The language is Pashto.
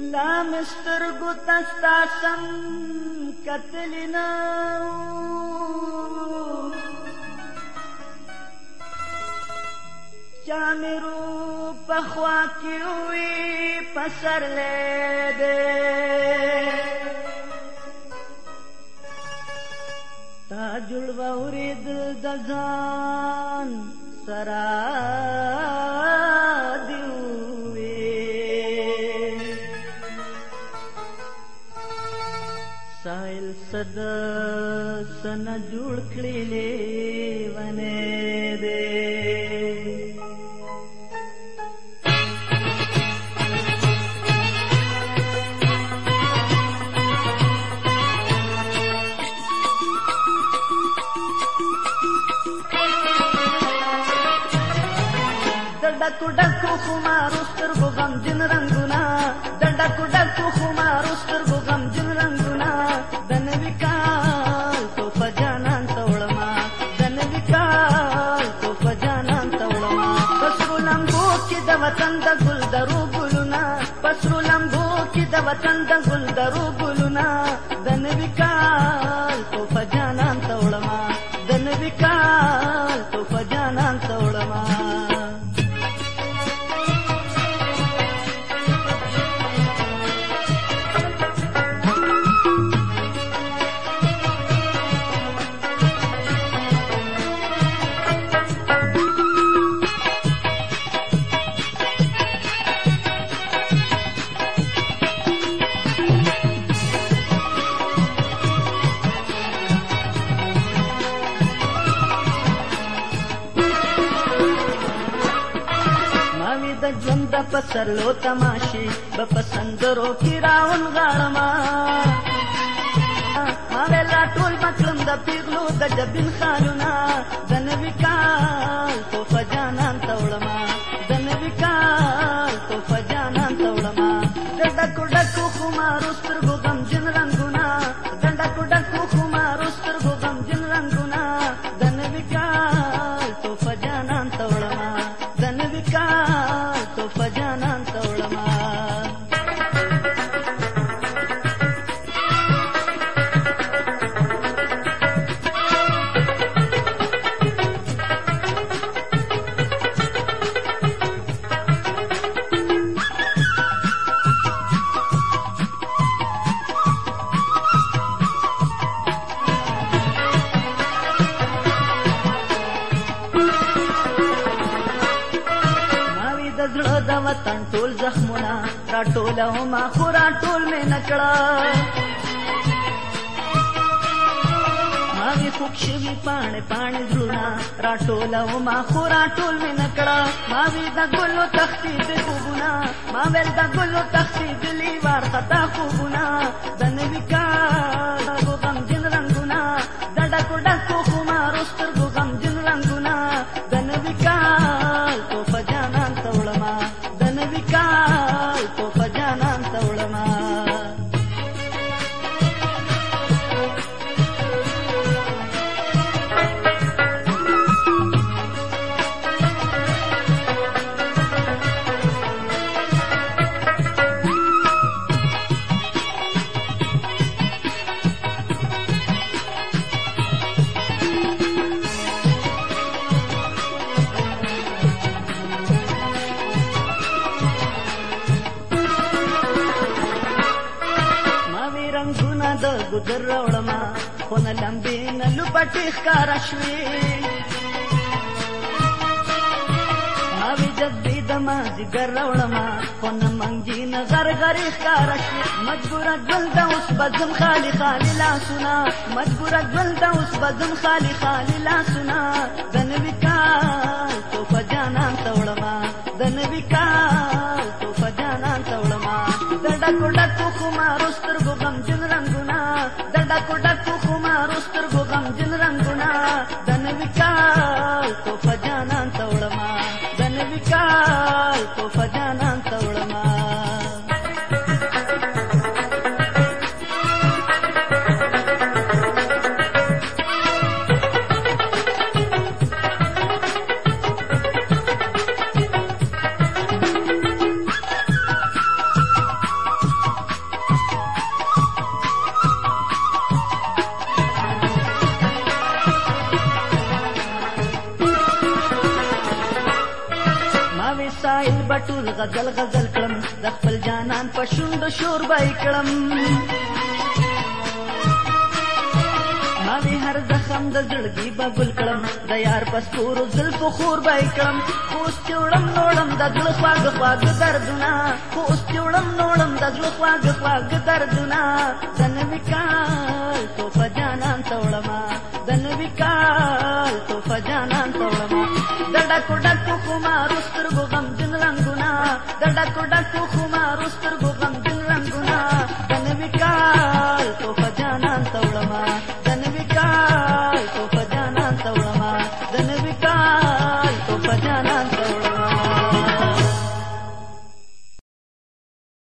لا مستر گو تستا سم قتلنا چامرو پخوا کی ہوئی پسر لے دے تا جڑ وری دل دزان سرا सदसन ले वने दे तु डकुमरु सुरबु गंजन रङ्गना दण्डा तु डकुमाु ಚಂದ ಸುಂದರು د ژوند د پسرلو تماشې به په سندرو کې راونغاړما ما ویلا ټول مطلب د پیغلو د جبین خانونه د نوي کال تو په جانان ته وړم کړو د وطن ټول زخمونه را ټوله ما خو را ټول مې نکړه ماوی خوک شوی پاڼې پاڼې زړونه را ټوله ما خو را ټول مې نکړه ماوی د ګلو تختې د خوبونه ما ویل د ګلو تختې د لیوار خطا خوبونه ګر راوړما خو نه لمبې نه لوپټې ښکارا شوې ما وی جدې د ما ځګر راوړما خو نه منګي نه غرغرې ښکارا شوې مجبوره ګل د اوس بزم خالي خالي لاسونه مجبوره ګل د اوس بزم خالي خالي لاسونه د نوي کال تو په جانان ته وړما د نوي کال تو په جانان ته وړما د ډکو ډکو خو ما رستر ګم جن رنګ उस कुडकु कुमारुस्तुर्भुगं धन विचार तो फजाना ویل بټول غزل غزل کړم د خپل جانان په شوند شور بای کړم ما وی هر زخم د زړګي بغل کړم د یار په سپورو زلف خور بای کړم اوس چوړم نوړم د زړه خواږ خواږ دردونه اوس چوړم نوړم د زړه خواږ خواږ دردونه زن وکال تو په جانان توړما زن وکال تو په جانان توړما ډکو ډکو خمارو سترګو غمجن رنګونه د ډکو ډکو خمارو